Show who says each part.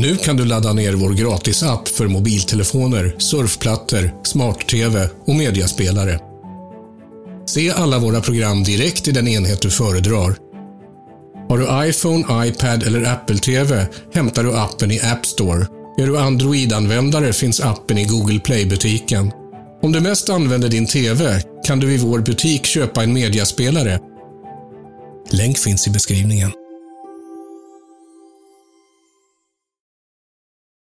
Speaker 1: Nu kan du ladda ner vår gratisapp för mobiltelefoner, surfplattor, smart-tv och mediaspelare. Se alla våra program direkt i den enhet du föredrar. Har du iPhone, iPad eller Apple TV hämtar du appen i App Store. Är du Android-användare finns appen i Google Play-butiken. Om du mest använder din TV kan du i vår butik köpa en mediaspelare. Länk finns i beskrivningen.